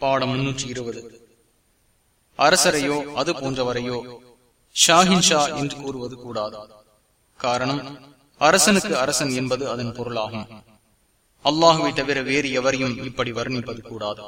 பாடம் முன்னூற்றி இருபது. அரசரையோ அது போன்றவரையோ ஷாஹின் ஷா என்று கூறுவது கூடாது. காரணம் அரசனுக்கு அரசன் என்பது அதன் பொருளாகும். அல்லாஹுவை தவிர வேறு எவரையும் இப்படி வர்ணிப்பது கூடாது.